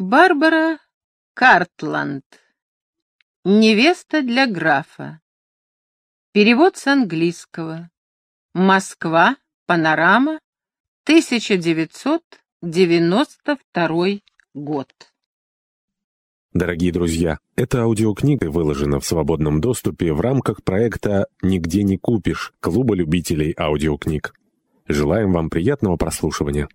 Барбара Картланд. Невеста для графа. Перевод с английского. Москва. Панорама. 1992 год. Дорогие друзья, эта аудиокнига выложена в свободном доступе в рамках проекта «Нигде не купишь» Клуба любителей аудиокниг. Желаем вам приятного прослушивания.